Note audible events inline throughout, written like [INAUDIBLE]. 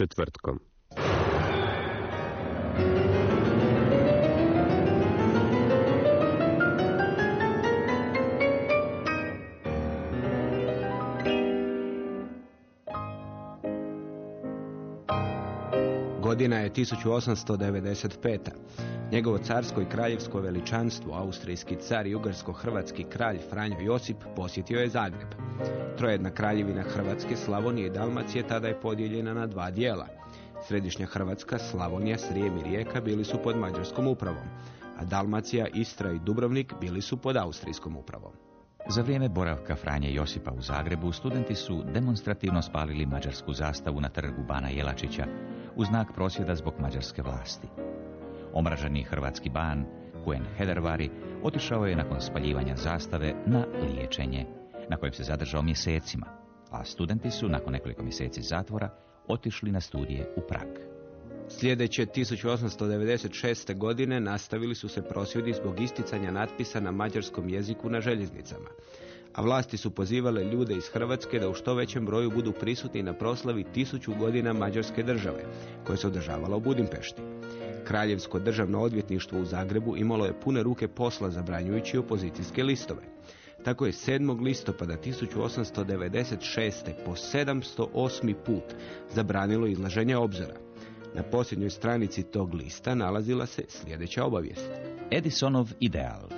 Četvrtkom. Godina je 1895. Njegovo carsko i kraljevsko veličanstvo, austrijski car i ugarsko-hrvatski kralj Franjo Josip posjetio je Zagreb. Trojedna kraljevina Hrvatske, Slavonije i Dalmacije tada je podijeljena na dva dijela. Središnja Hrvatska, Slavonija, Srijem i Rijeka bili su pod mađarskom upravom, a Dalmacija, Istra i Dubrovnik bili su pod austrijskom upravom. Za vrijeme boravka Franje Josipa u Zagrebu, studenti su demonstrativno spalili mađarsku zastavu na trgu Bana Jelačića u znak prosvjeda zbog mađarske vlasti. Omraženi hrvatski ban, Kuen Hedervari, otišao je nakon spaljivanja zastave na liječenje, na kojem se zadržao mjesecima, a studenti su nakon nekoliko mjeseci zatvora otišli na studije u Prag. Sljedeće 1896. godine nastavili su se prosvjedi zbog isticanja natpisa na mađarskom jeziku na željeznicama. A vlasti su pozivale ljude iz Hrvatske da u što većem broju budu prisutni na proslavi tisuću godina Mađarske države, koja se održavala u Budimpešti. Kraljevsko državno odvjetništvo u Zagrebu imalo je pune ruke posla zabranjujući opozicijske listove. Tako je 7. listopada 1896. po 708. put zabranilo izlaženje obzora. Na posljednjoj stranici tog lista nalazila se sljedeća obavijest. Edisonov ideal.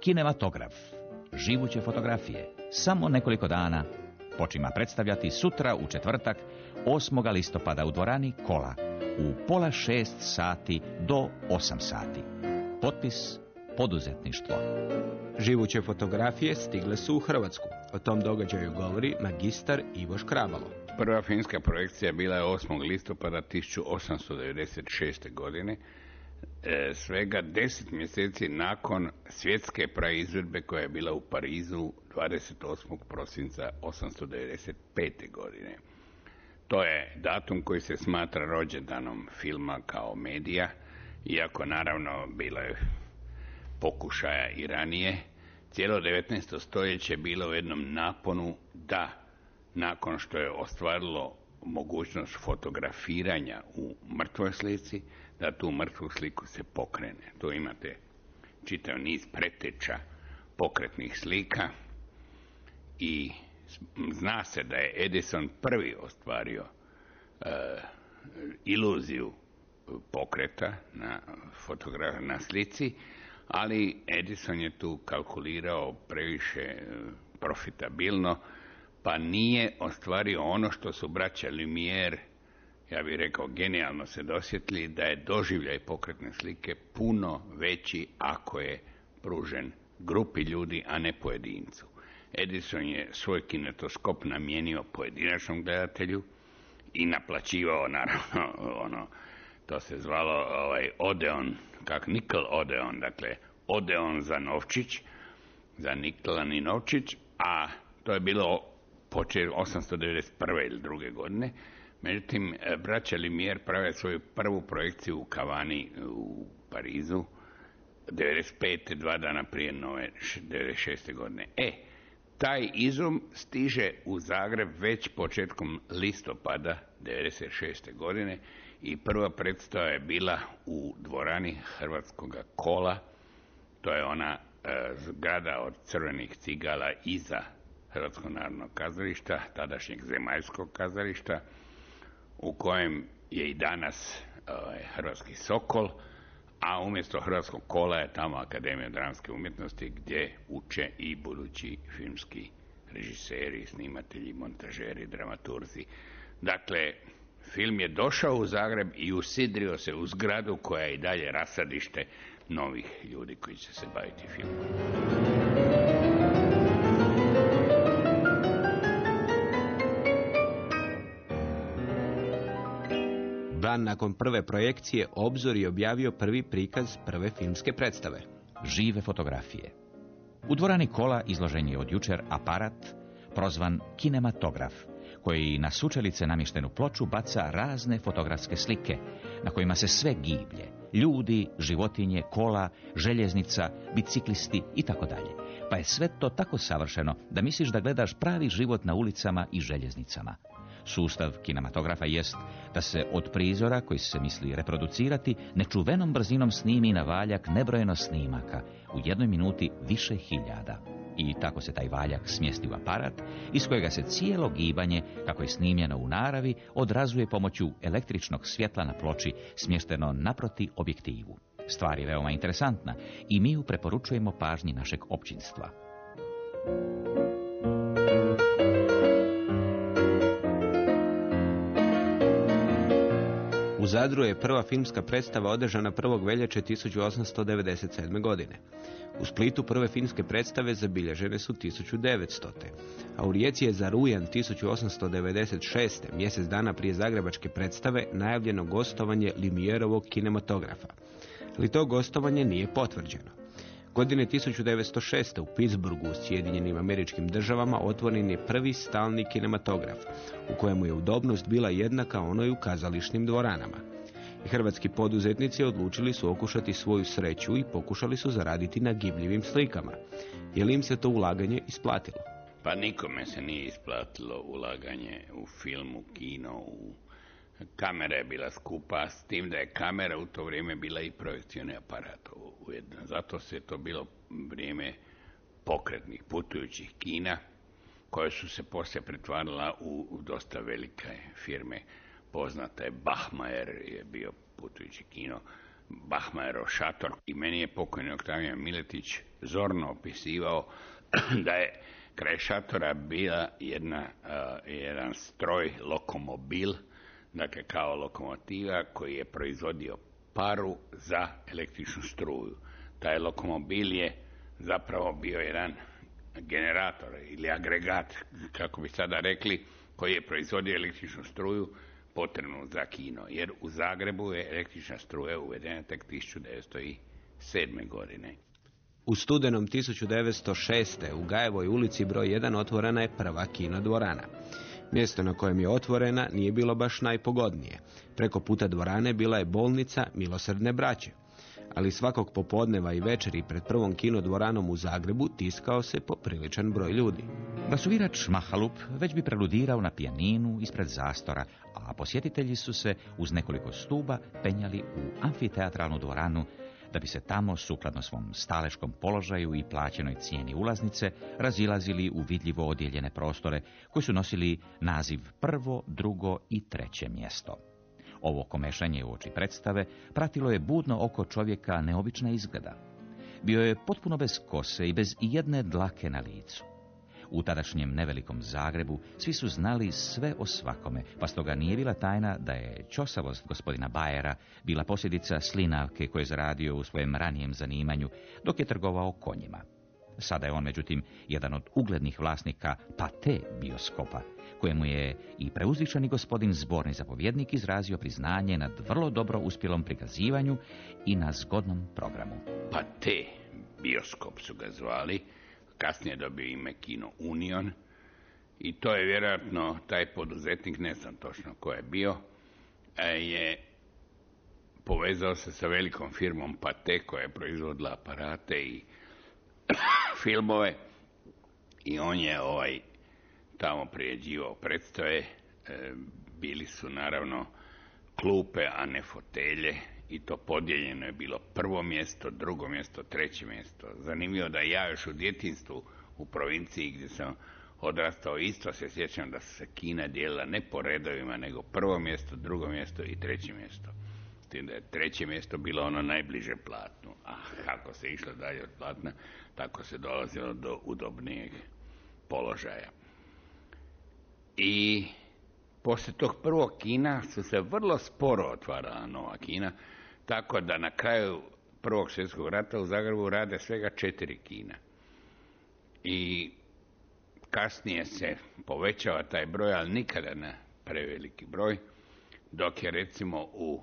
Kinematograf. Živuće fotografije. Samo nekoliko dana. Počima predstavljati sutra u četvrtak 8. listopada u dvorani Kola u pola šest sati do 8 sati. Potpis poduzetništvo. Živuće fotografije stigle su u Hrvatsku. O tom događaju govori magistar Ivo Škrabalo. Prva finska projekcija bila je 8. listopada 1896. godine, e, svega deset mjeseci nakon svjetske praizvedbe koja je bila u Parizu 28. prosinca 895. godine. To je datum koji se smatra rođendanom filma kao medija, iako naravno bilo je pokušaja i ranije. Cijelo 19. stoljeće bilo u jednom naponu da nakon što je ostvarilo mogućnost fotografiranja u mrtvoj slici, da tu mrtvu sliku se pokrene. Tu imate čitav niz preteča pokretnih slika i zna se da je Edison prvi ostvario e, iluziju pokreta na, fotogra- na slici, ali Edison je tu kalkulirao previše e, profitabilno, pa nije ostvario ono što su braća Lumière, ja bih rekao genijalno se dosjetili, da je doživljaj pokretne slike puno veći ako je pružen grupi ljudi, a ne pojedincu. Edison je svoj kinetoskop namijenio pojedinačnom gledatelju i naplaćivao naravno [LAUGHS] ono to se zvalo ovaj Odeon, kak Nikl Odeon, dakle Odeon za novčić, za Niklani novčić, a to je bilo počet 891. ili druge godine. Međutim, e, braća Lumière prave svoju prvu projekciju u Kavani u Parizu 95. dva dana prije nove 96. godine. E, taj izum stiže u Zagreb već početkom listopada 96. godine i prva predstava je bila u dvorani Hrvatskog kola. To je ona e, zgrada od crvenih cigala iza Hrvatskog narodnog kazališta, tadašnjeg zemaljskog kazališta, u kojem je i danas ovaj, Hrvatski Sokol, a umjesto Hrvatskog kola je tamo Akademija dramske umjetnosti gdje uče i budući filmski režiseri, snimatelji, montažeri, dramaturzi. Dakle, film je došao u Zagreb i usidrio se u zgradu koja je i dalje rasadište novih ljudi koji će se baviti filmom. Dan nakon prve projekcije Obzor je objavio prvi prikaz prve filmske predstave. Žive fotografije. U dvorani kola izložen je od jučer aparat prozvan kinematograf, koji na sučelice namještenu ploču baca razne fotografske slike, na kojima se sve giblje. Ljudi, životinje, kola, željeznica, biciklisti i tako dalje. Pa je sve to tako savršeno da misliš da gledaš pravi život na ulicama i željeznicama. Sustav kinematografa jest da se od prizora koji se misli reproducirati nečuvenom brzinom snimi na valjak nebrojeno snimaka, u jednoj minuti više hiljada. I tako se taj valjak smjesti u aparat, iz kojega se cijelo gibanje, kako je snimljeno u naravi, odrazuje pomoću električnog svjetla na ploči smješteno naproti objektivu. Stvar je veoma interesantna i mi ju preporučujemo pažnji našeg općinstva. Zadru je prva filmska predstava održana 1. veljače 1897. godine. U Splitu prve filmske predstave zabilježene su 1900. A u Rijeci je za rujan 1896. mjesec dana prije zagrebačke predstave najavljeno gostovanje Limierovog kinematografa. Ali to gostovanje nije potvrđeno. Godine 1906. u Pittsburghu u Sjedinjenim američkim državama otvoren je prvi stalni kinematograf, u kojemu je udobnost bila jednaka onoj u kazališnim dvoranama. Hrvatski poduzetnici odlučili su okušati svoju sreću i pokušali su zaraditi na gibljivim slikama. Je li im se to ulaganje isplatilo? Pa nikome se nije isplatilo ulaganje u film, u kino, u kamera je bila skupa, s tim da je kamera u to vrijeme bila i projekcijni aparat ujedno. Zato se to bilo vrijeme pokretnih putujućih kina, koje su se poslije pretvarala u, dosta velike firme. Poznata je Bachmajer je bio putujući kino, Bachmajerov šator. I meni je pokojni Oktavijan Miletić zorno opisivao [CLEARS THROAT] da je kraj šatora bila jedna, uh, jedan stroj lokomobil, dakle kao lokomotiva koji je proizvodio paru za električnu struju. Taj lokomobil je zapravo bio jedan generator ili agregat, kako bi sada rekli, koji je proizvodio električnu struju potrebnu za kino. Jer u Zagrebu je električna struja uvedena tek 1907. godine. U studenom 1906. u Gajevoj ulici broj 1 otvorena je prva kino dvorana. Mjesto na kojem je otvorena nije bilo baš najpogodnije. Preko puta dvorane bila je bolnica Milosrdne braće. Ali svakog popodneva i večeri pred prvom kino dvoranom u Zagrebu tiskao se popriličan broj ljudi. Basuvirač Mahalup već bi preludirao na pijaninu ispred zastora, a posjetitelji su se uz nekoliko stuba penjali u amfiteatralnu dvoranu da bi se tamo, sukladno svom staleškom položaju i plaćenoj cijeni ulaznice, razilazili u vidljivo odjeljene prostore koji su nosili naziv prvo, drugo i treće mjesto. Ovo komešanje u oči predstave pratilo je budno oko čovjeka neobična izgleda. Bio je potpuno bez kose i bez ijedne dlake na licu. U tadašnjem nevelikom Zagrebu svi su znali sve o svakome, pa stoga nije bila tajna da je čosavost gospodina Bajera bila posljedica slinavke koje je zaradio u svojem ranijem zanimanju dok je trgovao konjima. Sada je on, međutim, jedan od uglednih vlasnika Pate bioskopa, kojemu je i preuzvišeni gospodin zborni zapovjednik izrazio priznanje nad vrlo dobro uspjelom prikazivanju i na zgodnom programu. Pate bioskop su ga zvali, kasnije dobio ime Kino Union i to je vjerojatno taj poduzetnik, ne znam točno ko je bio, e, je povezao se sa velikom firmom Pate koja je proizvodila aparate i [COUGHS] filmove i on je ovaj tamo prijeđivao predstave. E, bili su naravno klupe, a ne fotelje i to podijeljeno je bilo prvo mjesto, drugo mjesto, treće mjesto. Zanimljivo da ja još u djetinstvu u provinciji gdje sam odrastao isto se sjećam da se kina dijelila ne po redovima nego prvo mjesto, drugo mjesto i treće mjesto. tim da je treće mjesto bilo ono najbliže platnu. A kako se išlo dalje od platna, tako se dolazilo do udobnijeg položaja. I poslije tog prvog kina su se vrlo sporo otvarala nova kina, tako da na kraju prvog svjetskog rata u Zagrebu rade svega četiri kina. I kasnije se povećava taj broj, ali nikada ne preveliki broj, dok je recimo u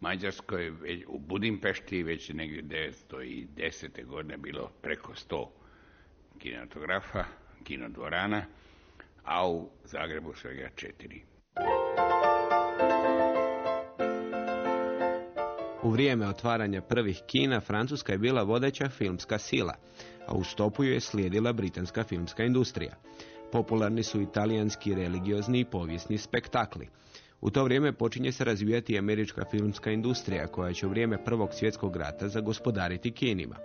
Mađarskoj, u Budimpešti već negdje 910. godine bilo preko 100 kinatografa, kinodvorana, a u Zagrebu svega četiri. U vrijeme otvaranja prvih kina Francuska je bila vodeća filmska sila, a u stopu je slijedila britanska filmska industrija. Popularni su italijanski religiozni i povijesni spektakli. U to vrijeme počinje se razvijati američka filmska industrija koja će u vrijeme Prvog svjetskog rata zagospodariti kinima.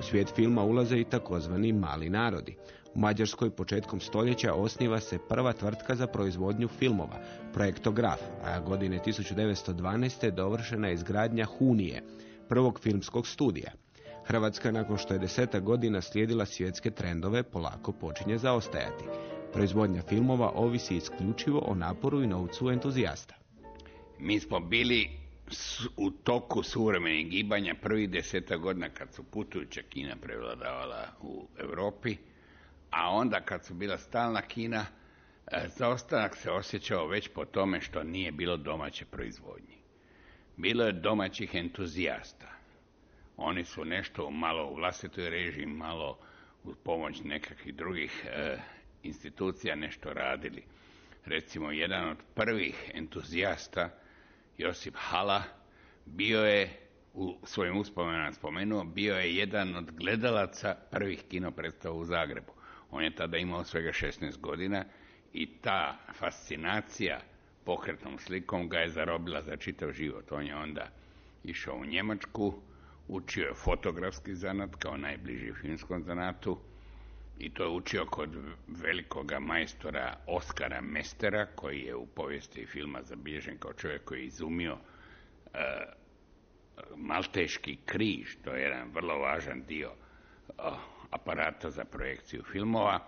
U svijet filma ulaze i takozvani mali narodi. U Mađarskoj početkom stoljeća osniva se prva tvrtka za proizvodnju filmova, projektograf, a godine 1912. dovršena je izgradnja Hunije, prvog filmskog studija. Hrvatska, nakon što je deseta godina slijedila svjetske trendove, polako počinje zaostajati. Proizvodnja filmova ovisi isključivo o naporu i novcu entuzijasta. Mi smo bili u toku suvremenih gibanja prvih deseta godina kad su putujuća kina prevladavala u Europi, a onda kad su bila stalna kina, e, zaostanak se osjećao već po tome što nije bilo domaće proizvodnje. Bilo je domaćih entuzijasta. Oni su nešto malo u vlastitoj režiji, malo uz pomoć nekakvih drugih e, institucija nešto radili. Recimo, jedan od prvih entuzijasta, Josip Hala, bio je u svojim uspomenama spomenuo, bio je jedan od gledalaca prvih kino predstava u Zagrebu. On je tada imao svega 16 godina i ta fascinacija pokretnom slikom ga je zarobila za čitav život. On je onda išao u Njemačku, učio je fotografski zanat kao najbliži filmskom zanatu i to je učio kod velikoga majstora Oskara Mestera koji je u povijesti filma zabilježen kao čovjek koji je izumio e, malteški križ, to je jedan vrlo važan dio aparata za projekciju filmova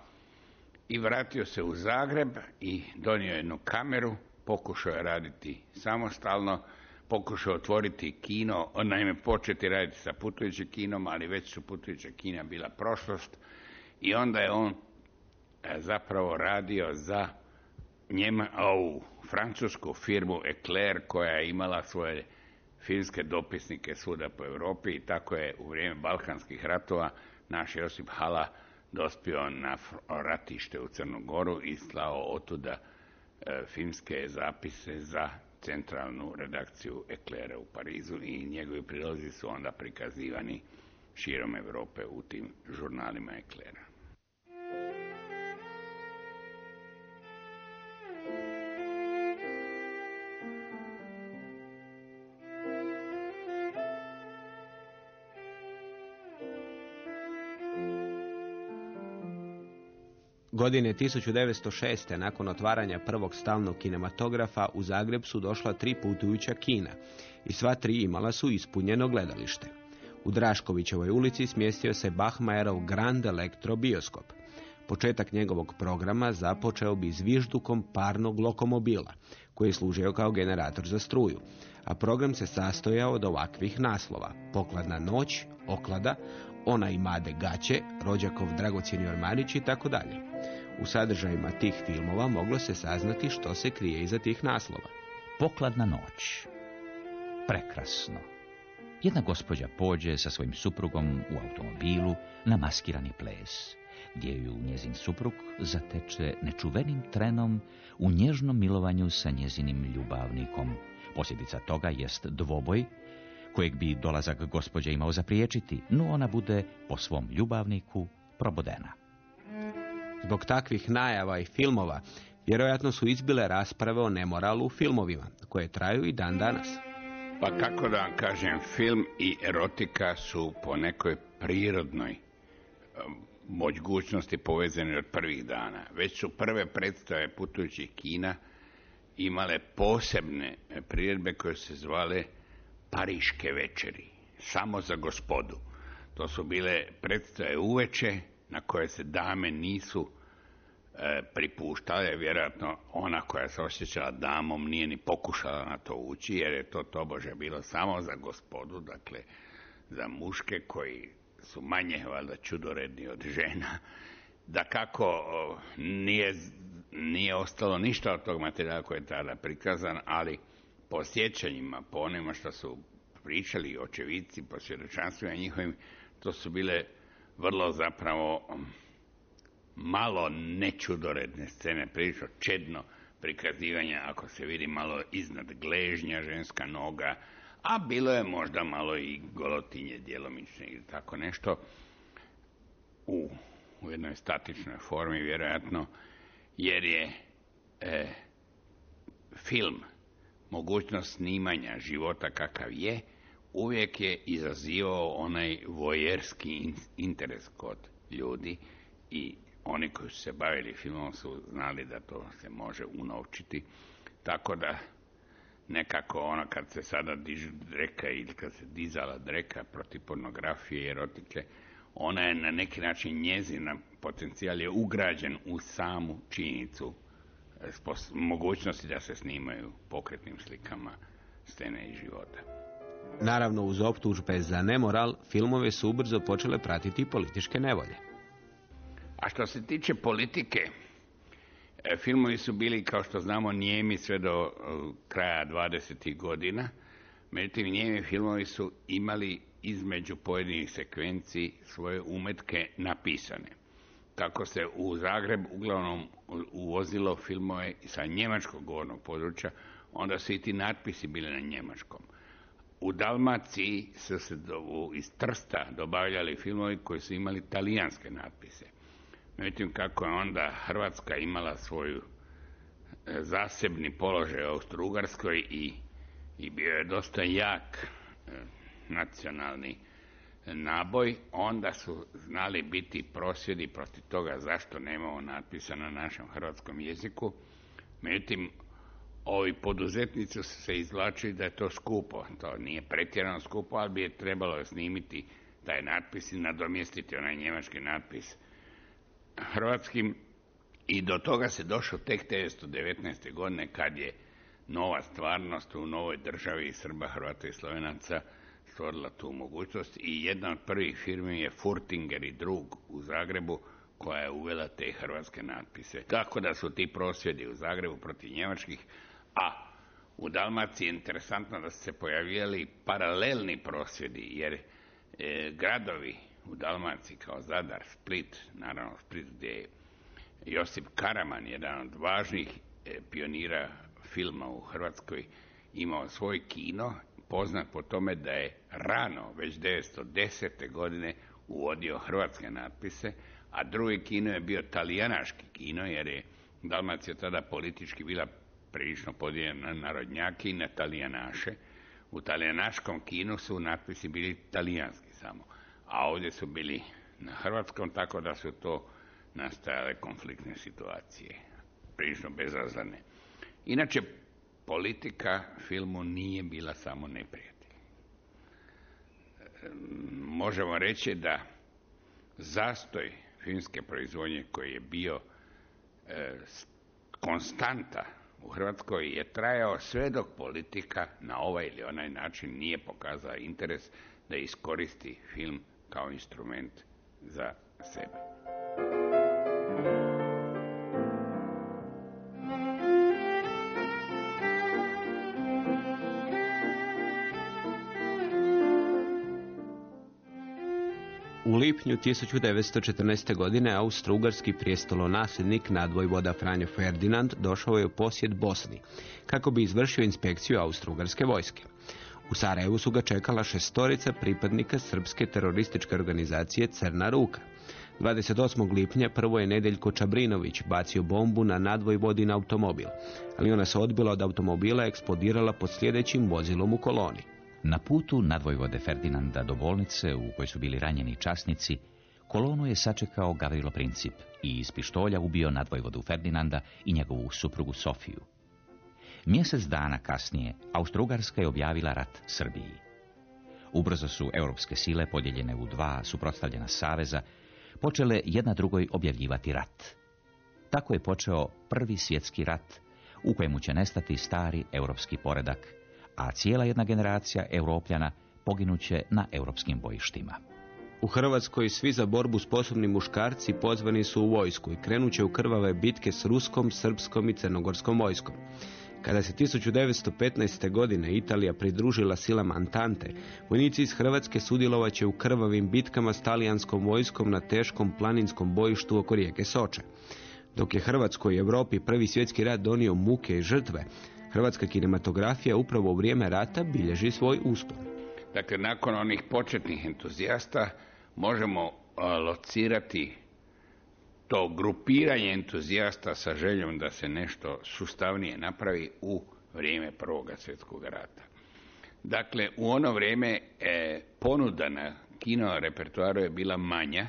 i vratio se u Zagreb i donio jednu kameru, pokušao je raditi samostalno, pokušao otvoriti kino, naime početi raditi sa putujućim kinom, ali već su putujuća kina bila prošlost i onda je on e, zapravo radio za njema, ovu francusku firmu Eclair koja je imala svoje filmske dopisnike svuda po Europi i tako je u vrijeme Balkanskih ratova naš Josip Hala dospio na ratište u Crnu Goru i slao otuda e, filmske zapise za centralnu redakciju Eklera u Parizu i njegovi prilozi su onda prikazivani širom Europe u tim žurnalima Eklera. Godine 1906. nakon otvaranja prvog stalnog kinematografa u Zagreb su došla tri putujuća kina i sva tri imala su ispunjeno gledalište. U Draškovićevoj ulici smjestio se Bachmajerov Grand Electro bioskop. Početak njegovog programa započeo bi zviždukom parnog lokomobila, koji je služio kao generator za struju, a program se sastojao od ovakvih naslova. Pokladna noć, oklada, ona i made gaće, rođakov dragocjeni ormanić i tako dalje. U sadržajima tih filmova moglo se saznati što se krije iza tih naslova. Pokladna noć. Prekrasno. Jedna gospođa pođe sa svojim suprugom u automobilu na maskirani ples, gdje ju njezin suprug zateče nečuvenim trenom u nježnom milovanju sa njezinim ljubavnikom. Posljedica toga jest dvoboj kojeg bi dolazak gospođe imao zapriječiti, no ona bude po svom ljubavniku probodena. Zbog takvih najava i filmova, vjerojatno su izbile rasprave o nemoralu u filmovima, koje traju i dan danas. Pa kako da vam kažem, film i erotika su po nekoj prirodnoj um, mogućnosti povezani od prvih dana. Već su prve predstave putujućih kina imale posebne priredbe koje se zvale Pariške večeri, samo za gospodu. To su bile predstave uveče na koje se dame nisu e, pripuštale, vjerojatno ona koja se osjećala damom nije ni pokušala na to ući, jer je to tobože bilo samo za gospodu, dakle za muške koji su manje valjda čudoredni od žena. Da kako nije, nije ostalo ništa od tog materijala koji je tada prikazan, ali po sjećanjima, po onima što su pričali očevici, po svjedočanstvima njihovim, to su bile vrlo zapravo malo nečudoredne scene, prilično čedno prikazivanja, ako se vidi malo iznad gležnja ženska noga, a bilo je možda malo i golotinje djelomične ili tako nešto. U, u jednoj statičnoj formi vjerojatno, jer je e, film mogućnost snimanja života kakav je, uvijek je izazivao onaj vojerski interes kod ljudi i oni koji su se bavili filmom su znali da to se može unovčiti, tako da nekako ono kad se sada dižu dreka ili kad se dizala dreka protiv pornografije i erotike, ona je na neki način njezina potencijal je ugrađen u samu činjenicu mogućnosti da se snimaju pokretnim slikama scene iz života. Naravno, uz optužbe za nemoral, filmove su ubrzo počele pratiti političke nevolje. A što se tiče politike, e, filmovi su bili, kao što znamo, nijemi sve do e, kraja 20. godina. Međutim, nijemi filmovi su imali između pojedinih sekvenciji svoje umetke napisane. Kako se u Zagreb uglavnom uvozilo filmove sa njemačkog govornog područja, onda su i ti natpisi bili na njemačkom. U Dalmaciji su se do, iz Trsta dobavljali filmovi koji su imali talijanske natpise. Međutim, kako je onda Hrvatska imala svoju e, zasebni položaj u Austro-Ugarskoj i, i bio je dosta jak e, nacionalni naboj, onda su znali biti prosvjedi protiv toga zašto nemamo natpisa na našem hrvatskom jeziku. Međutim, ovi poduzetnici su se izvlačili da je to skupo. To nije pretjerano skupo, ali bi je trebalo snimiti taj natpis i nadomjestiti onaj njemački natpis hrvatskim i do toga se došlo tek 1919. godine kad je nova stvarnost u novoj državi Srba, Hrvata i Slovenaca stvorila tu mogućnost i jedna od prvih firmi je Furtinger i drug u Zagrebu koja je uvela te hrvatske natpise. Tako da su ti prosvjedi u Zagrebu protiv njemačkih, a u Dalmaciji je interesantno da su se pojavljali paralelni prosvjedi, jer e, gradovi u Dalmaciji kao Zadar, Split, naravno Split gdje je Josip Karaman, jedan od važnih e, pionira filma u Hrvatskoj, imao svoj kino, poznat po tome da je rano, već 1910. godine, uvodio hrvatske natpise, a drugi kino je bio talijanaški kino, jer je Dalmacija tada politički bila prilično podijeljena na narodnjaki i na talijanaše. U talijanaškom kinu su natpisi bili talijanski samo a ovdje su bili na hrvatskom, tako da su to nastajale konfliktne situacije, prilično bezazlane. Inače, politika filmu nije bila samo neprijatelj. Možemo reći da zastoj filmske proizvodnje koji je bio e, konstanta u Hrvatskoj je trajao sve dok politika na ovaj ili onaj način nije pokazala interes da iskoristi film kao instrument za sebe. Lipnju 1914. godine austro-ugarski prijestolonasljednik nadvojvoda Franjo Ferdinand došao je u posjet Bosni kako bi izvršio inspekciju austro-ugarske vojske. U Sarajevu su ga čekala šestorica pripadnika srpske terorističke organizacije Crna ruka. 28. lipnja prvo je Nedeljko Čabrinović bacio bombu na nadvojvodin automobil, ali ona se odbila od automobila i eksplodirala pod sljedećim vozilom u koloni. Na putu nadvojvode Ferdinanda do bolnice u kojoj su bili ranjeni časnici, kolonu je sačekao Gavrilo Princip i iz pištolja ubio nadvojvodu Ferdinanda i njegovu suprugu Sofiju. Mjesec dana kasnije Austrougarska je objavila rat Srbiji. Ubrzo su europske sile podijeljene u dva suprotstavljena saveza počele jedna drugoj objavljivati rat. Tako je počeo prvi svjetski rat u kojemu će nestati stari europski poredak, a cijela jedna generacija europljana poginuće na europskim bojištima. U Hrvatskoj svi za borbu sposobni muškarci pozvani su u vojsku i krenuće u krvave bitke s ruskom, srpskom i crnogorskom vojskom. Kada se 1915. godine Italija pridružila silama Antante, vojnici iz Hrvatske sudjelovat će u krvavim bitkama s talijanskom vojskom na teškom planinskom bojištu oko rijeke Soče. Dok je Hrvatskoj i Europi prvi svjetski rat donio muke i žrtve, hrvatska kinematografija upravo u vrijeme rata bilježi svoj uspon. Dakle, nakon onih početnih entuzijasta možemo locirati to grupiranje entuzijasta sa željom da se nešto sustavnije napravi u vrijeme Prvoga svjetskog rata. Dakle, u ono vrijeme e, ponuda na kino repertoaru je bila manja,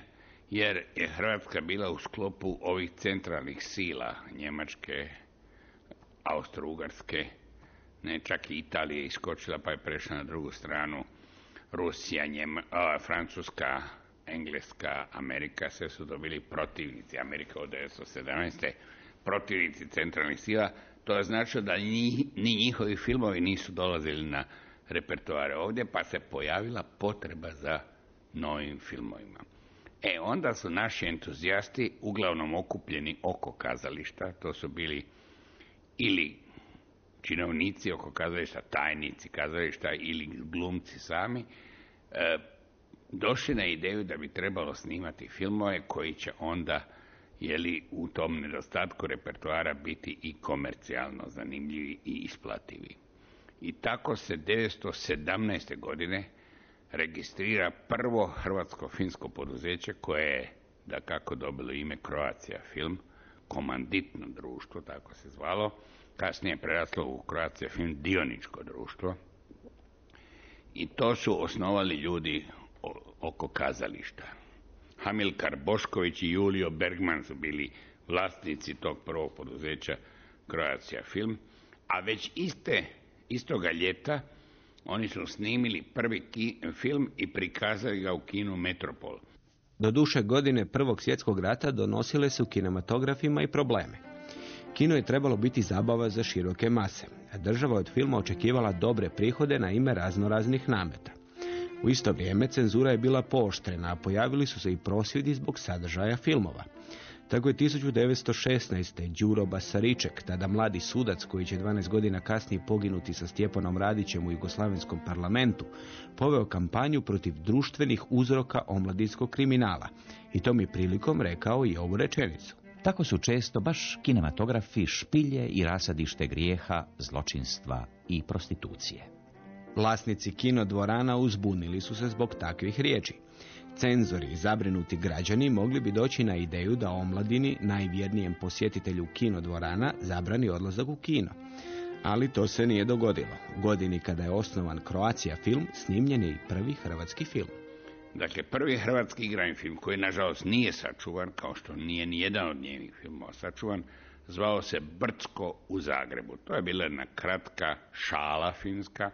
jer je Hrvatska bila u sklopu ovih centralnih sila, Njemačke, Austro-Ugarske, ne, čak i Italija iskočila pa je prešla na drugu stranu, Rusija, Francuska, Engleska, Amerika, sve su dobili protivnici. Amerika od 1917. protivnici centralnih sila. To je značilo da ni, ni njihovi filmovi nisu dolazili na repertoare ovdje, pa se pojavila potreba za novim filmovima. E, onda su naši entuzijasti uglavnom okupljeni oko kazališta, to su bili ili činovnici oko kazališta, tajnici kazališta ili glumci sami, e, došli na ideju da bi trebalo snimati filmove koji će onda jeli u tom nedostatku repertoara biti i komercijalno zanimljivi i isplativi. I tako se 1917. godine registrira prvo hrvatsko-finsko poduzeće koje je da kako dobilo ime Croatia Film, komanditno društvo, tako se zvalo, kasnije preraslo u Croatia Film dioničko društvo. I to su osnovali ljudi oko kazališta. Hamilkar Bošković i Julio Bergman su bili vlasnici tog prvog poduzeća Croatia Film, a već iste, istoga ljeta oni su snimili prvi film i prikazali ga u kinu Metropol. Do duše godine Prvog svjetskog rata donosile su kinematografima i probleme. Kino je trebalo biti zabava za široke mase, a država od filma očekivala dobre prihode na ime raznoraznih nameta. U isto vrijeme cenzura je bila pooštrena, a pojavili su se i prosvjedi zbog sadržaja filmova. Tako je 1916. Đuro Basariček, tada mladi sudac koji će 12 godina kasnije poginuti sa Stjepanom Radićem u Jugoslavenskom parlamentu, poveo kampanju protiv društvenih uzroka omladinskog kriminala i tom je prilikom rekao i ovu rečenicu. Tako su često baš kinematografi špilje i rasadište grijeha, zločinstva i prostitucije. Vlasnici kinodvorana uzbunili su se zbog takvih riječi. Cenzori i zabrinuti građani mogli bi doći na ideju da omladini, najvjernijem posjetitelju kinodvorana, zabrani odlazak u kino. Ali to se nije dogodilo. Godini kada je osnovan Croatia film, snimljen je i prvi hrvatski film. Dakle, prvi hrvatski igrani film, koji nažalost nije sačuvan, kao što nije ni jedan od njenih filmova sačuvan, zvao se Brcko u Zagrebu. To je bila jedna kratka šala finska,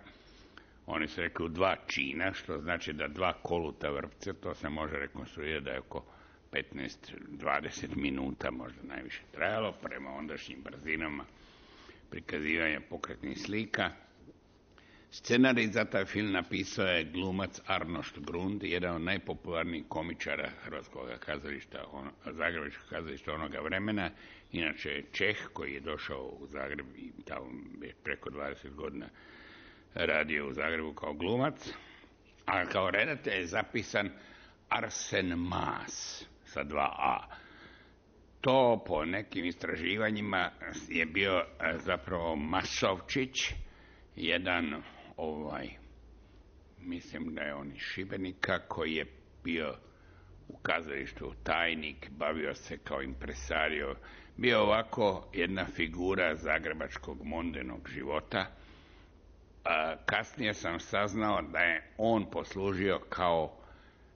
oni su rekli u dva čina, što znači da dva koluta vrpce, to se može rekonstruirati da je oko 15-20 minuta možda najviše trajalo prema ondašnjim brzinama prikazivanja pokretnih slika. Scenarij za taj film napisao je glumac Arnošt Grund, jedan od najpopularnijih komičara Hrvatskog kazališta, on, Zagrebačkog kazališta onoga vremena. Inače je Čeh koji je došao u Zagreb i tamo preko 20 godina radio u Zagrebu kao glumac, a kao redatelj je zapisan Arsen Mas sa dva A. To po nekim istraživanjima je bio e, zapravo Masovčić, jedan ovaj, mislim da je on iz Šibenika, koji je bio u kazalištu tajnik, bavio se kao impresario, bio ovako jedna figura zagrebačkog mondenog života, kasnije sam saznao da je on poslužio kao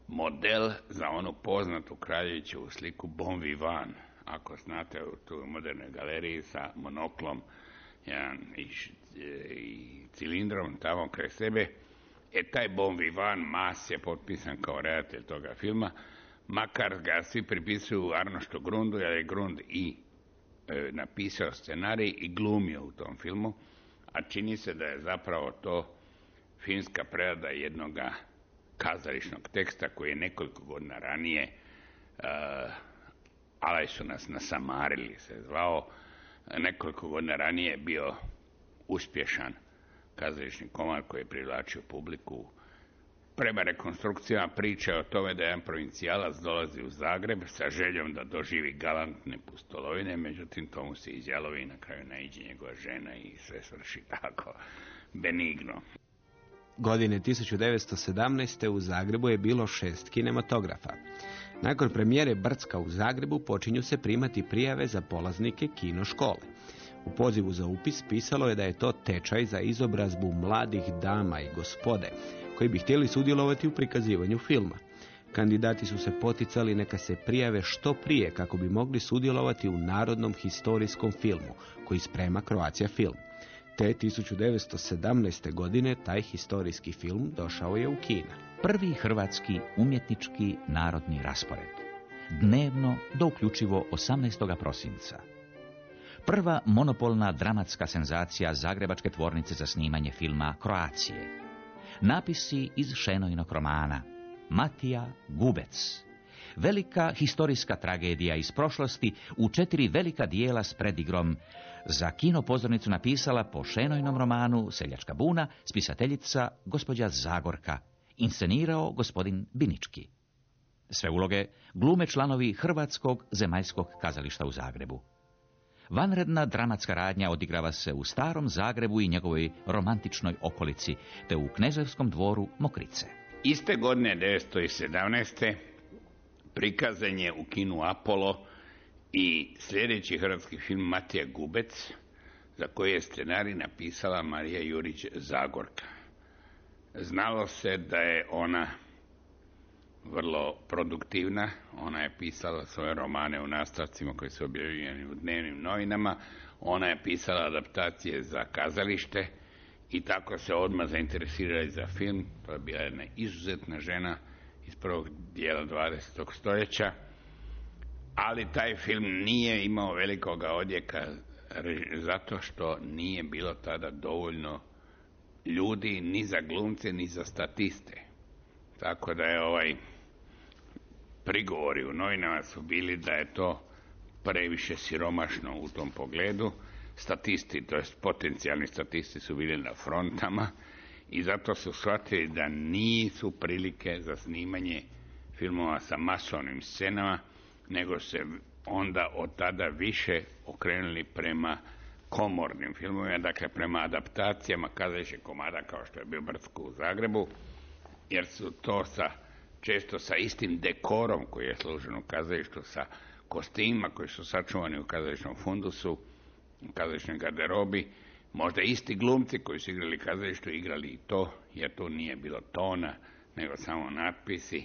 model za onu poznatu kraljevićevu sliku Bon Vivant. Ako znate u tu modernoj galeriji sa monoklom jedan i, i cilindrom tamo kraj sebe. E taj Bon Vivant Mas je potpisan kao redatelj toga filma, makar ga svi pripisuju Arnoštu Grundu, jer je Grund i e, napisao scenarij i glumio u tom filmu, a čini se da je zapravo to filmska prerada jednoga kazališnog teksta koji je nekoliko godina ranije uh, Alaj su nas nasamarili se zvao nekoliko godina ranije bio uspješan kazališni komad koji je privlačio publiku prema rekonstrukcijama priče o tome da jedan provincijalac dolazi u Zagreb sa željom da doživi galantne pustolovine, međutim tomu se izjalovi na kraju naiđe njegova žena i sve svrši tako benigno. Godine 1917. u Zagrebu je bilo šest kinematografa. Nakon premijere Brcka u Zagrebu počinju se primati prijave za polaznike kino škole. U pozivu za upis pisalo je da je to tečaj za izobrazbu mladih dama i gospode koji bi htjeli sudjelovati u prikazivanju filma. Kandidati su se poticali neka se prijave što prije kako bi mogli sudjelovati u narodnom historijskom filmu koji sprema Croatia Film. Te 1917. godine taj historijski film došao je u Kina. Prvi hrvatski umjetnički narodni raspored. Dnevno do uključivo 18. prosinca. Prva monopolna dramatska senzacija Zagrebačke tvornice za snimanje filma Kroacije. Napisi iz Šenojnog romana. Matija Gubec. Velika historijska tragedija iz prošlosti u četiri velika dijela s predigrom za kino pozornicu napisala po Šenojnom romanu Seljačka buna, spisateljica gospođa Zagorka, inscenirao gospodin Binički. Sve uloge glume članovi Hrvatskog zemaljskog kazališta u Zagrebu. Vanredna dramatska radnja odigrava se u starom Zagrebu i njegovoj romantičnoj okolici, te u knezevskom dvoru Mokrice. Iste godine 1917. prikazan je u kinu Apollo i sljedeći hrvatski film Matija Gubec, za koji je scenarij napisala Marija Jurić Zagorka. Znalo se da je ona vrlo produktivna. Ona je pisala svoje romane u nastavcima koji su objavljeni u dnevnim novinama. Ona je pisala adaptacije za kazalište i tako se odmah zainteresirala i za film. To je bila jedna izuzetna žena iz prvog dijela 20. stoljeća. Ali taj film nije imao velikoga odjeka zato što nije bilo tada dovoljno ljudi ni za glumce ni za statiste. Tako da je ovaj prigovori u novinama su bili da je to previše siromašno u tom pogledu. Statisti, to jest potencijalni statisti su bili na frontama i zato su shvatili da nisu prilike za snimanje filmova sa masovnim scenama, nego se onda od tada više okrenuli prema komornim filmovima, dakle prema adaptacijama kazališnih komada kao što je bio Brtsko u Zagrebu, jer su to sa često sa istim dekorom koji je služen u kazalištu, sa kostima koji su sačuvani u kazališnom fundusu, u kazališnoj garderobi, možda isti glumci koji su igrali kazalištu, igrali i to, jer tu nije bilo tona, nego samo natpisi.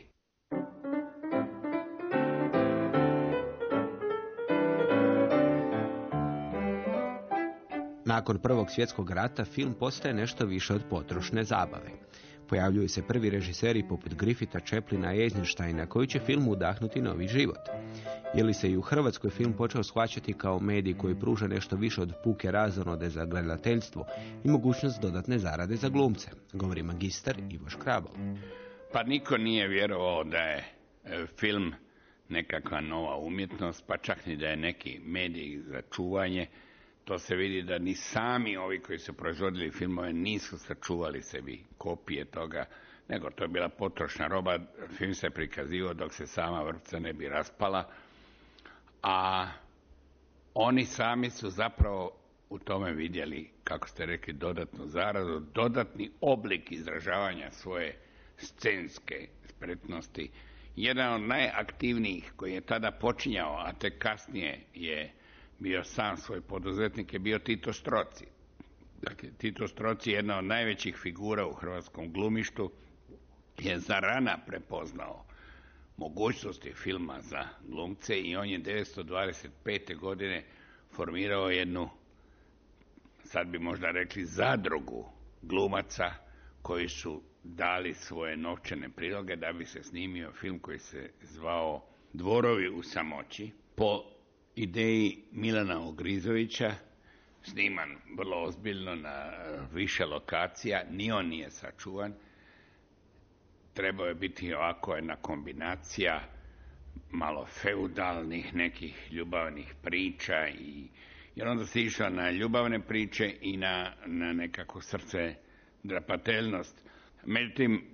Nakon Prvog svjetskog rata film postaje nešto više od potrošne zabave. Pojavljuju se prvi režiseri poput Griffitha, Chaplina i Eisensteina koji će filmu udahnuti novi život. Je li se i u Hrvatskoj film počeo shvaćati kao medij koji pruža nešto više od puke razonode za gledateljstvo i mogućnost dodatne zarade za glumce, govori magistar Ivo Škrabal. Pa niko nije vjerovao da je e, film nekakva nova umjetnost, pa čak ni da je neki medij za čuvanje to se vidi da ni sami ovi koji su proizvodili filmove nisu sačuvali sebi kopije toga, nego to je bila potrošna roba, film se prikazivao dok se sama vrpca ne bi raspala, a oni sami su zapravo u tome vidjeli, kako ste rekli, dodatnu zaradu, dodatni oblik izražavanja svoje scenske spretnosti. Jedan od najaktivnijih koji je tada počinjao, a tek kasnije je bio sam svoj poduzetnik je bio Tito Stroci. Dakle, Tito Stroci je jedna od najvećih figura u hrvatskom glumištu, je za rana prepoznao mogućnosti filma za glumce i on je 1925. godine formirao jednu sad bi možda rekli zadrugu glumaca koji su dali svoje novčane priloge da bi se snimio film koji se zvao Dvorovi u samoći po ideji Milana Ogrizovića sniman vrlo ozbiljno na više lokacija, ni on nije sačuvan. Trebao je biti ovako jedna kombinacija malo feudalnih nekih ljubavnih priča i jer onda se išla na ljubavne priče i na, na nekako srce drapateljnost. Međutim,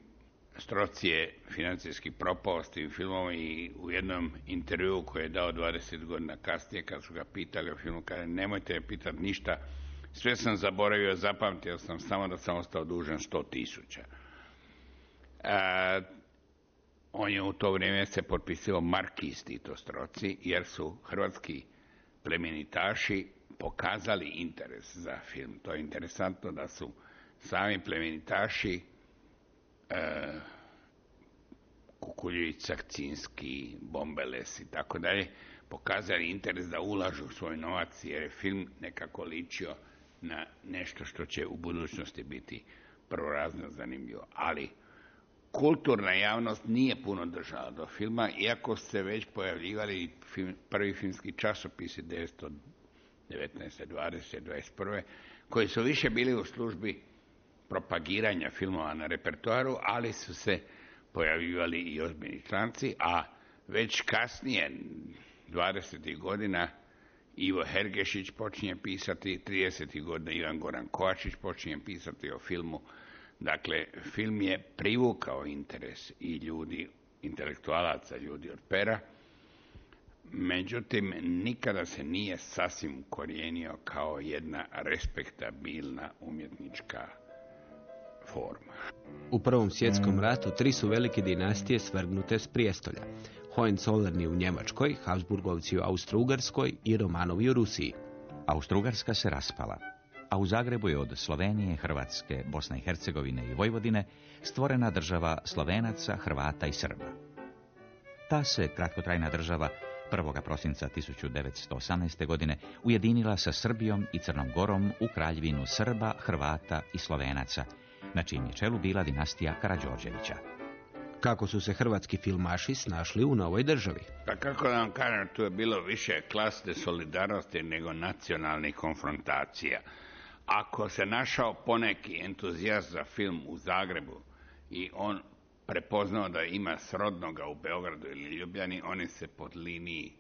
Stroc je financijski propao s tim filmom i u jednom intervjuu koji je dao 20 godina kasnije kad su ga pitali o filmu, kada nemojte pitati ništa, sve sam zaboravio, zapamtio sam samo da sam ostao dužan 100 tisuća. On je u to vrijeme se potpisao Markis Tito Stroci, jer su hrvatski plemenitaši pokazali interes za film. To je interesantno da su sami plemenitaši e, Kukuljević, Sakcinski, Bombeles i tako dalje, pokazali interes da ulažu svoj novac jer je film nekako ličio na nešto što će u budućnosti biti prvorazno zanimljivo. Ali kulturna javnost nije puno držala do filma, iako se već pojavljivali prvi filmski časopisi 1919. 20. 21. koji su više bili u službi propagiranja filmova na repertoaru, ali su se pojavljivali i ozbiljni članci, a već kasnije, 20. godina, Ivo Hergešić počinje pisati, 30. godina Ivan Goran Kovačić počinje pisati o filmu. Dakle, film je privukao interes i ljudi, intelektualaca, ljudi od pera, međutim, nikada se nije sasvim ukorijenio kao jedna respektabilna umjetnička forma. U Prvom svjetskom ratu tri su velike dinastije svrgnute s prijestolja. Hohenzollern u Njemačkoj, Habsburgovci u Austro-Ugarskoj i Romanovi u Rusiji. Austro-Ugarska se raspala, a u Zagrebu je od Slovenije, Hrvatske, Bosne i Hercegovine i Vojvodine stvorena država Slovenaca, Hrvata i Srba. Ta se kratkotrajna država 1. prosinca 1918. godine ujedinila sa Srbijom i Crnom Gorom u kraljevinu Srba, Hrvata i Slovenaca, na čijem je čelu bila dinastija Karađorđevića. Kako su se hrvatski filmaši snašli u novoj državi? Pa kako da vam kažem, tu je bilo više klasne solidarnosti nego nacionalnih konfrontacija. Ako se našao poneki entuzijast za film u Zagrebu i on prepoznao da ima srodnoga u Beogradu ili Ljubljani, oni se pod liniji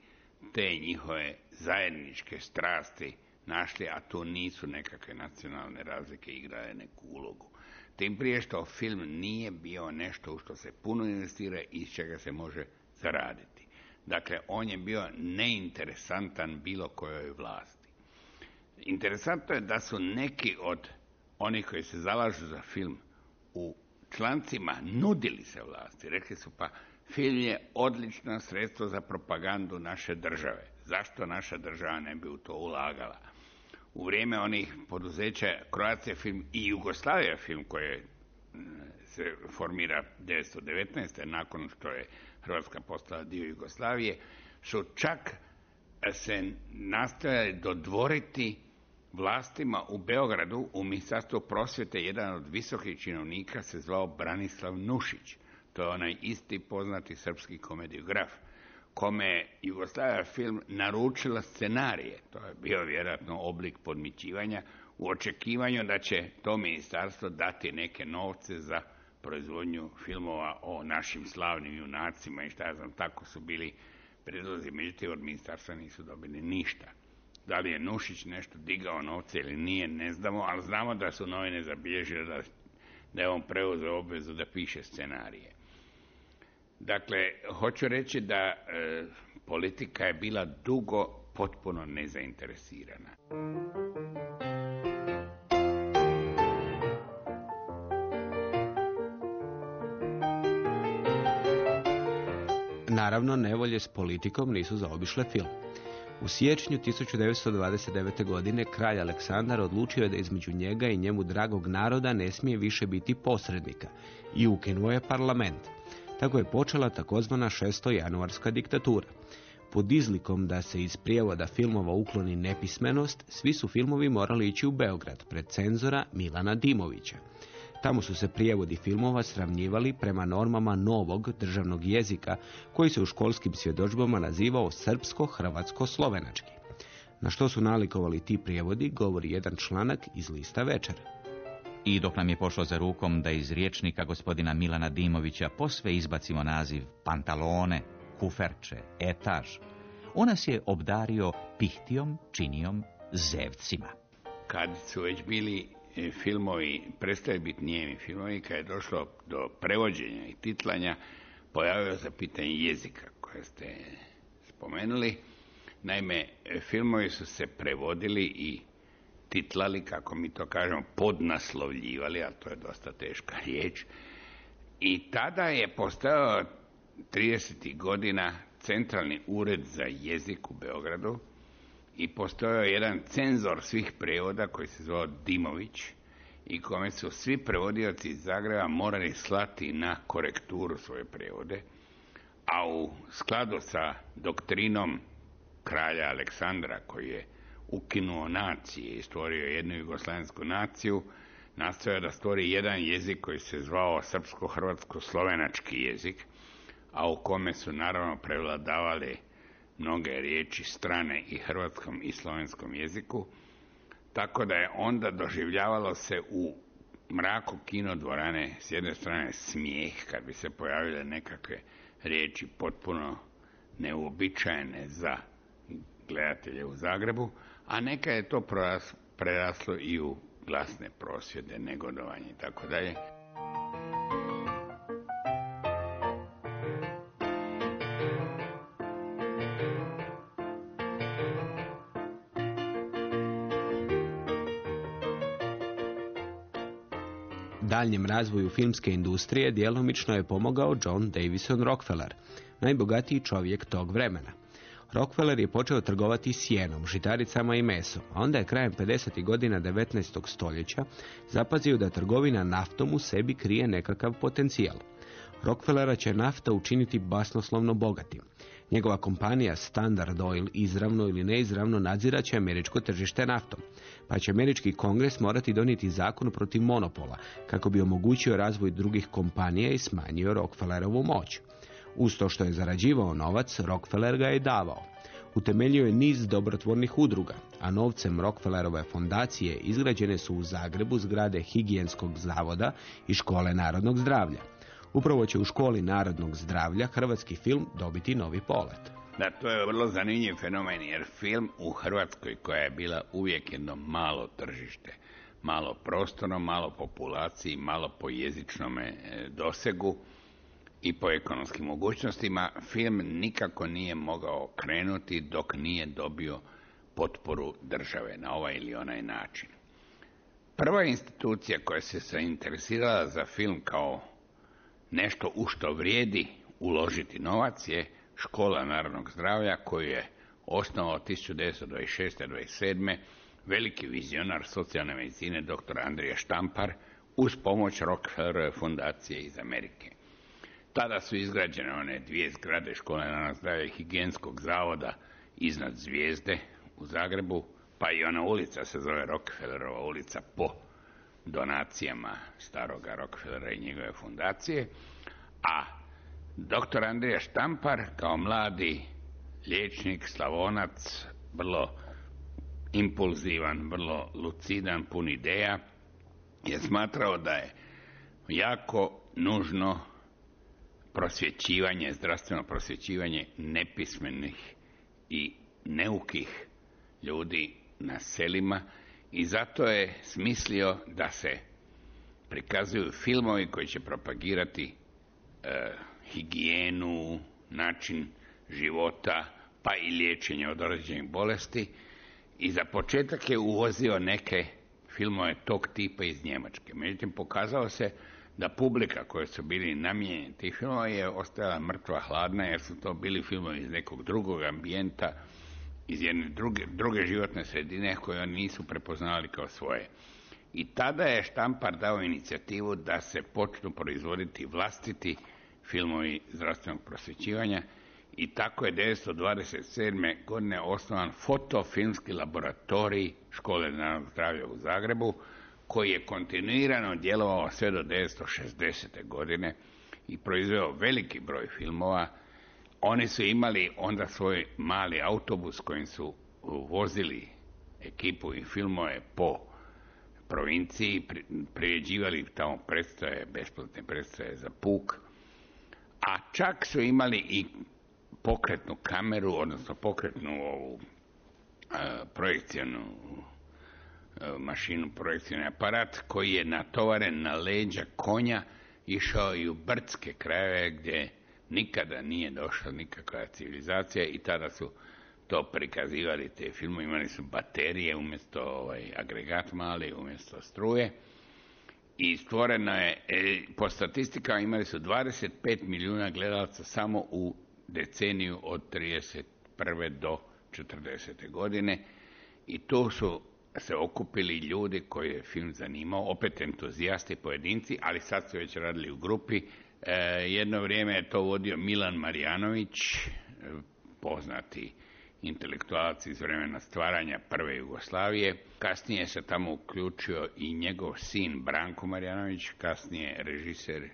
te njihove zajedničke strasti našli, a to nisu nekakve nacionalne razlike igrale neku ulogu. Tim prije što film nije bio nešto u što se puno investira i iz čega se može zaraditi. Dakle, on je bio neinteresantan bilo kojoj vlasti. Interesantno je da su neki od onih koji se zalažu za film u člancima nudili se vlasti. Rekli su pa film je odlično sredstvo za propagandu naše države. Zašto naša država ne bi u to ulagala? U vrijeme onih poduzeća Croatia film i Jugoslavija film koje mm, se formira 1919. nakon što je Hrvatska postala dio Jugoslavije, su čak se nastojali dodvoriti vlastima u Beogradu u ministarstvu prosvjete jedan od visokih činovnika se zvao Branislav Nušić. To je onaj isti poznati srpski komediograf kome je Jugoslavija film naručila scenarije, to je bio vjerojatno oblik podmićivanja, u očekivanju da će to ministarstvo dati neke novce za proizvodnju filmova o našim slavnim junacima i šta ja znam, tako su bili predlozi, međutim od ministarstva nisu dobili ništa. Da li je Nušić nešto digao novce ili nije, ne znamo, ali znamo da su novine zabilježile da, da je on preuzeo obvezu da piše scenarije. Dakle, hoću reći da e, politika je bila dugo potpuno nezainteresirana. Naravno, nevolje s politikom nisu zaobišle film. U siječnju 1929. godine kralj Aleksandar odlučio je da između njega i njemu dragog naroda ne smije više biti posrednika i ukinuo je parlament. Tako je počela takozvana šesto januarska diktatura. Pod izlikom da se iz prijevoda filmova ukloni nepismenost, svi su filmovi morali ići u Beograd pred cenzora Milana Dimovića. Tamo su se prijevodi filmova sravnjivali prema normama novog državnog jezika koji se u školskim svjedočbama nazivao srpsko-hrvatsko-slovenački. Na što su nalikovali ti prijevodi govori jedan članak iz lista Večer. I dok nam je pošlo za rukom da iz riječnika gospodina Milana Dimovića posve izbacimo naziv pantalone, kuferče, etaž, on nas je obdario pihtijom, činijom, zevcima. Kad su već bili e, filmovi, prestaje biti nijemi filmovi, kad je došlo do prevođenja i titlanja, pojavio se pitanje jezika koje ste spomenuli. Naime, e, filmovi su se prevodili i titlali, kako mi to kažemo, podnaslovljivali, a to je dosta teška [LAUGHS] riječ. I tada je postao 30. godina centralni ured za jezik u Beogradu i postojao je jedan cenzor svih prevoda koji se zvao Dimović i kome su svi prevodioci iz Zagreba morali slati na korekturu svoje prevode, a u skladu sa doktrinom kralja Aleksandra koji je ukinuo nacije i stvorio jednu jugoslavensku naciju, nastojao da stvori jedan jezik koji se zvao srpsko-hrvatsko-slovenački jezik, a u kome su naravno prevladavali mnoge riječi strane i hrvatskom i slovenskom jeziku, tako da je onda doživljavalo se u mraku kino dvorane s jedne strane smijeh kad bi se pojavile nekakve riječi potpuno neuobičajene za gledatelje u Zagrebu, a neka je to preraslo i u glasne prosvjede, negodovanje i tako dalje. Daljnjem razvoju filmske industrije djelomično je pomogao John Davison Rockefeller, najbogatiji čovjek tog vremena. Rockefeller je počeo trgovati sjenom, žitaricama i mesom, a onda je krajem 50. godina 19. stoljeća zapazio da trgovina naftom u sebi krije nekakav potencijal. Rockefellera će nafta učiniti basnoslovno bogatim. Njegova kompanija Standard Oil izravno ili neizravno nadziraće američko tržište naftom, pa će američki kongres morati donijeti zakon protiv monopola kako bi omogućio razvoj drugih kompanija i smanjio Rockefellerovu moć. Uz to što je zarađivao novac, Rockefeller ga je davao. Utemeljio je niz dobrotvornih udruga, a novcem Rockefellerove fondacije izgrađene su u Zagrebu zgrade higijenskog zavoda i škole narodnog zdravlja. Upravo će u školi narodnog zdravlja hrvatski film dobiti novi polet. Da, to je vrlo zanimljiv fenomen, jer film u Hrvatskoj, koja je bila uvijek jedno malo tržište, malo prostorno, malo populaciji, malo po jezičnome e, dosegu, i po ekonomskim mogućnostima, film nikako nije mogao krenuti dok nije dobio potporu države na ovaj ili onaj način. Prva institucija koja se zainteresirala za film kao nešto u što vrijedi uložiti novac je Škola narodnog zdravlja koju je osnovao 1926-27. veliki vizionar socijalne medicine dr. Andrija Štampar uz pomoć Rockefellerove fondacije iz Amerike. Tada su izgrađene one dvije zgrade škole na zdravlje higijenskog zavoda iznad zvijezde u Zagrebu, pa i ona ulica se zove Rockefellerova ulica po donacijama staroga Rockefellera i njegove fundacije, a dr. Andrija Štampar kao mladi liječnik, slavonac, vrlo impulzivan, vrlo lucidan, pun ideja, je smatrao da je jako nužno prosvjećivanje, zdravstveno prosvjećivanje nepismenih i neukih ljudi na selima i zato je smislio da se prikazuju filmovi koji će propagirati e, higijenu, način života, pa i liječenje od određenih bolesti i za početak je uvozio neke filmove tog tipa iz Njemačke. Međutim, pokazalo se da publika koje su bili namijenjeni tih filmova je ostajala mrtva hladna jer su to bili filmovi iz nekog drugog ambijenta, iz jedne druge, druge životne sredine koje oni nisu prepoznali kao svoje. I tada je Štampar dao inicijativu da se počnu proizvoditi vlastiti filmovi zdravstvenog prosvećivanja I tako je 1927. godine osnovan fotofilmski laboratorij Škole narodnog zdravlja u Zagrebu, koji je kontinuirano djelovao sve do 1960. godine i proizveo veliki broj filmova. Oni su imali onda svoj mali autobus kojim su vozili ekipu i filmove po provinciji, priređivali tamo predstave, besplatne predstave za puk, a čak su imali i pokretnu kameru, odnosno pokretnu ovu e, projekcijanu e, mašinu, projekcijni aparat koji je natovaren na leđa konja, išao i u brdske krajeve gdje nikada nije došla nikakva civilizacija i tada su to prikazivali te filmove, imali su baterije umjesto ovaj, agregat mali, umjesto struje i stvoreno je, e, po statistikama imali su 25 milijuna gledalaca samo u deceniju od 31. do 40. godine i tu su se okupili ljudi koji je film zanimao, opet entuzijasti pojedinci, ali sad su već radili u grupi. E, jedno vrijeme je to vodio Milan Marjanović, e, poznati intelektualac iz vremena stvaranja prve Jugoslavije. Kasnije se tamo uključio i njegov sin Branko Marjanović, kasnije režiser e,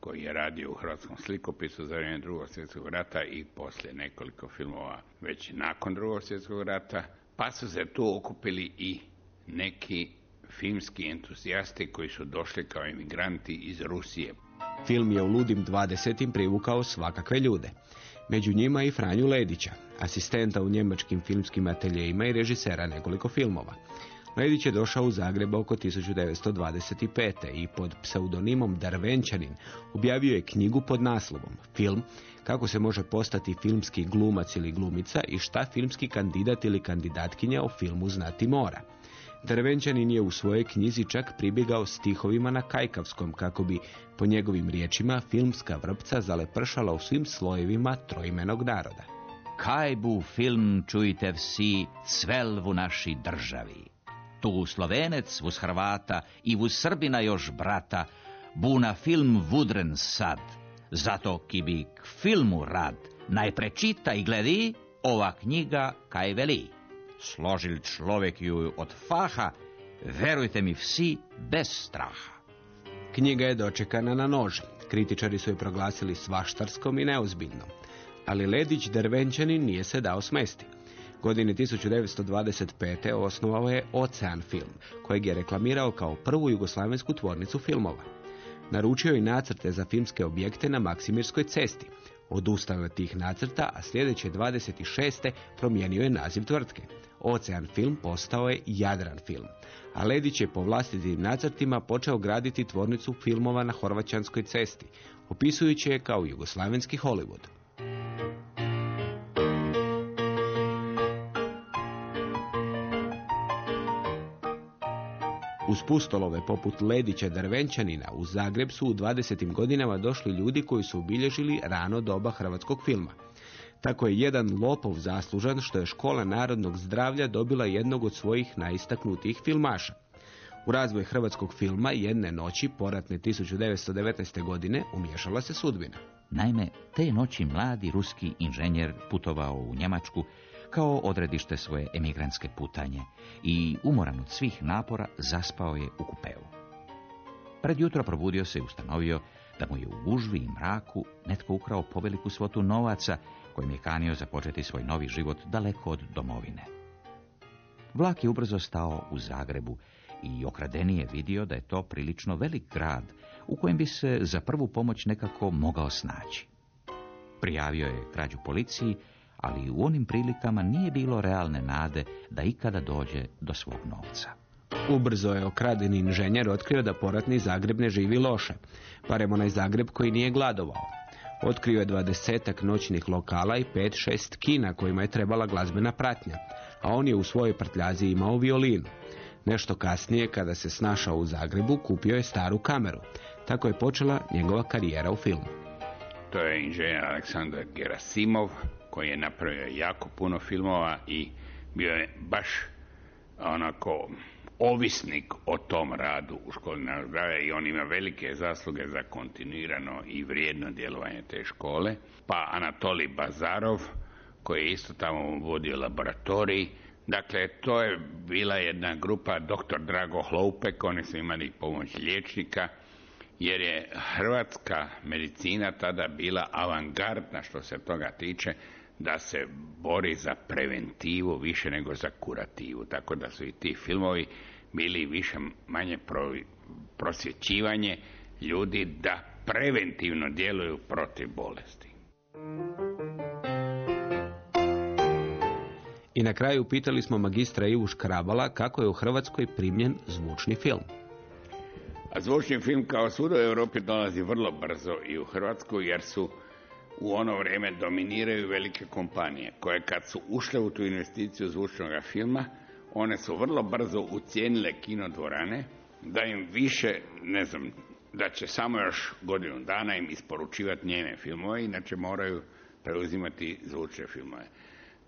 koji je radio u Hrvatskom slikopisu za vrijeme drugog svjetskog rata i poslije nekoliko filmova već nakon drugog svjetskog rata. Pa su se tu okupili i neki filmski entuzijasti koji su došli kao imigranti iz Rusije. Film je u ludim 20. privukao svakakve ljude. Među njima i Franju Ledića, asistenta u njemačkim filmskim ateljejima i režisera nekoliko filmova. Ledić je došao u Zagreb oko 1925. i pod pseudonimom Darvenčanin objavio je knjigu pod naslovom Film, kako se može postati filmski glumac ili glumica i šta filmski kandidat ili kandidatkinja o filmu znati mora. Drvenčanin je u svojoj knjizi čak pribjegao stihovima na kajkavskom kako bi, po njegovim riječima, filmska vrpca zalepršala u svim slojevima troimenog naroda. Kaj bu film čujte vsi cvel u naši državi. Tu Slovenec vus Hrvata i vus Srbina još brata, bu na film vudren sad. Zato ki bi k filmu rad najprečita i gledi ova knjiga kaj veli složili človek ju od faha, verujte mi vsi, bez straha. Knjiga je dočekana na nož. Kritičari su je proglasili svaštarskom i neozbiljnom. Ali Ledić Dervenčanin nije se dao smesti. Godine 1925. osnovao je Ocean film, kojeg je reklamirao kao prvu jugoslavensku tvornicu filmova. Naručio je nacrte za filmske objekte na Maksimirskoj cesti. Odustao od tih nacrta, a sljedeće 26. promijenio je naziv tvrtke. Ocean film postao je Jadran film, a Ledić je po vlastitim nacrtima počeo graditi tvornicu filmova na Horvaćanskoj cesti, opisujući je kao jugoslavenski Hollywood. Uz pustolove poput Ledića Drvenčanina u Zagreb su u 20. godinama došli ljudi koji su obilježili rano doba hrvatskog filma. Tako je jedan lopov zaslužan što je škola narodnog zdravlja dobila jednog od svojih najistaknutijih filmaša. U razvoj hrvatskog filma jedne noći, poratne 1919. godine, umješala se sudbina. Naime, te noći mladi ruski inženjer putovao u Njemačku kao odredište svoje emigrantske putanje i umoran od svih napora zaspao je u kupeu. Pred jutro probudio se i ustanovio da mu je u gužvi i mraku netko ukrao poveliku svotu novaca kojim je kanio započeti svoj novi život daleko od domovine. Vlak je ubrzo stao u Zagrebu i okradenije vidio da je to prilično velik grad u kojem bi se za prvu pomoć nekako mogao snaći. Prijavio je krađu policiji, ali u onim prilikama nije bilo realne nade da ikada dođe do svog novca. Ubrzo je okradeni inženjer otkrio da poratni Zagreb ne živi loše, barem onaj Zagreb koji nije gladovao. Otkrio je dvadesetak noćnih lokala i pet, šest kina kojima je trebala glazbena pratnja, a on je u svojoj prtljazi imao violinu. Nešto kasnije, kada se snašao u Zagrebu, kupio je staru kameru. Tako je počela njegova karijera u filmu. To je inženjer Aleksandar Gerasimov, koji je napravio jako puno filmova i bio je baš onako ovisnik o tom radu u školi zdravlja i on ima velike zasluge za kontinuirano i vrijedno djelovanje te škole. Pa Anatoli Bazarov, koji je isto tamo vodio laboratorij. Dakle, to je bila jedna grupa, doktor Drago Hloupek, oni su imali pomoć liječnika, jer je hrvatska medicina tada bila avangardna što se toga tiče, da se bori za preventivu više nego za kurativu. Tako da su i ti filmovi bili više manje pro, prosvjećivanje ljudi da preventivno djeluju protiv bolesti. I na kraju pitali smo magistra Ivu Škrabala kako je u Hrvatskoj primljen zvučni film. A zvučni film kao svuda u Europi dolazi vrlo brzo i u Hrvatsku jer su u ono vrijeme dominiraju velike kompanije koje kad su ušle u tu investiciju zvučnog filma, one su vrlo brzo ucijenile kinodvorane da im više, ne znam, da će samo još godinu dana im isporučivati njene filmove, inače moraju preuzimati zvučne filmove.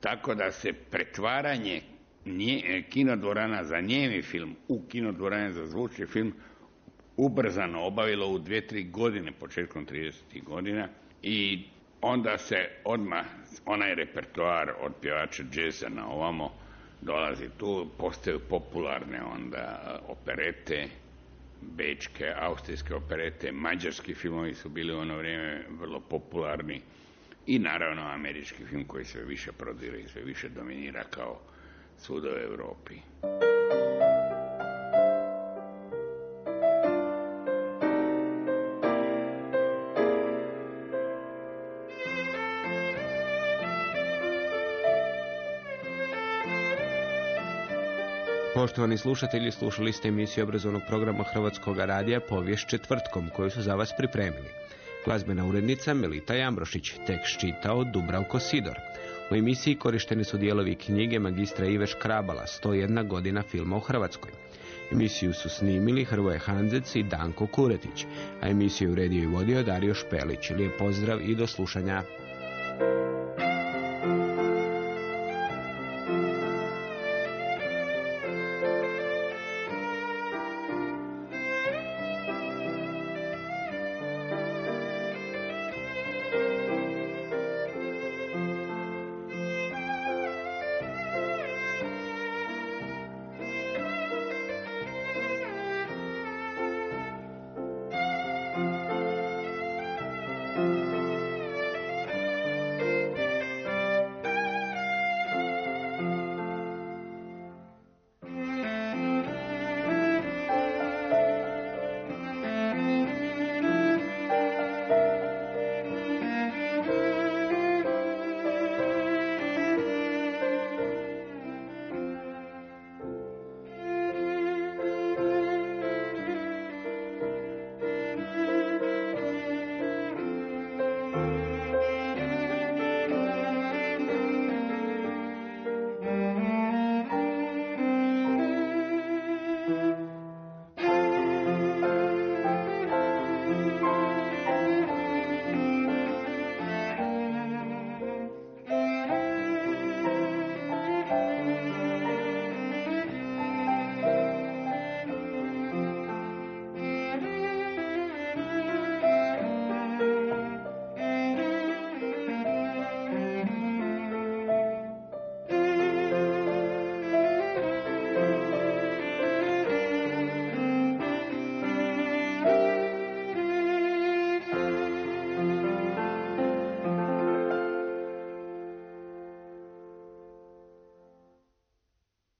Tako da se pretvaranje nje, kinodvorana za njemi film u kinodvorane za zvučni film ubrzano obavilo u dvije, tri godine, početkom 30. godina i onda se odmah onaj repertoar od pjevača džeza na ovamo dolazi tu, postaju popularne onda operete, bečke, austrijske operete, mađarski filmovi su bili u ono vrijeme vrlo popularni i naravno američki film koji sve više prodire i sve više dominira kao svuda u Europi. Poštovani slušatelji, slušali ste emisiju obrazovnog programa Hrvatskog radija Povijest četvrtkom, koju su za vas pripremili. Glazbena urednica Melita Jambrošić, tekst čitao Dubravko Sidor. U emisiji korišteni su dijelovi knjige magistra Ive Škrabala, 101 godina filma u Hrvatskoj. Emisiju su snimili Hrvoje Hanzec i Danko Kuretić, a emisiju uredio i vodio Dario Špelić. Lijep pozdrav i do slušanja.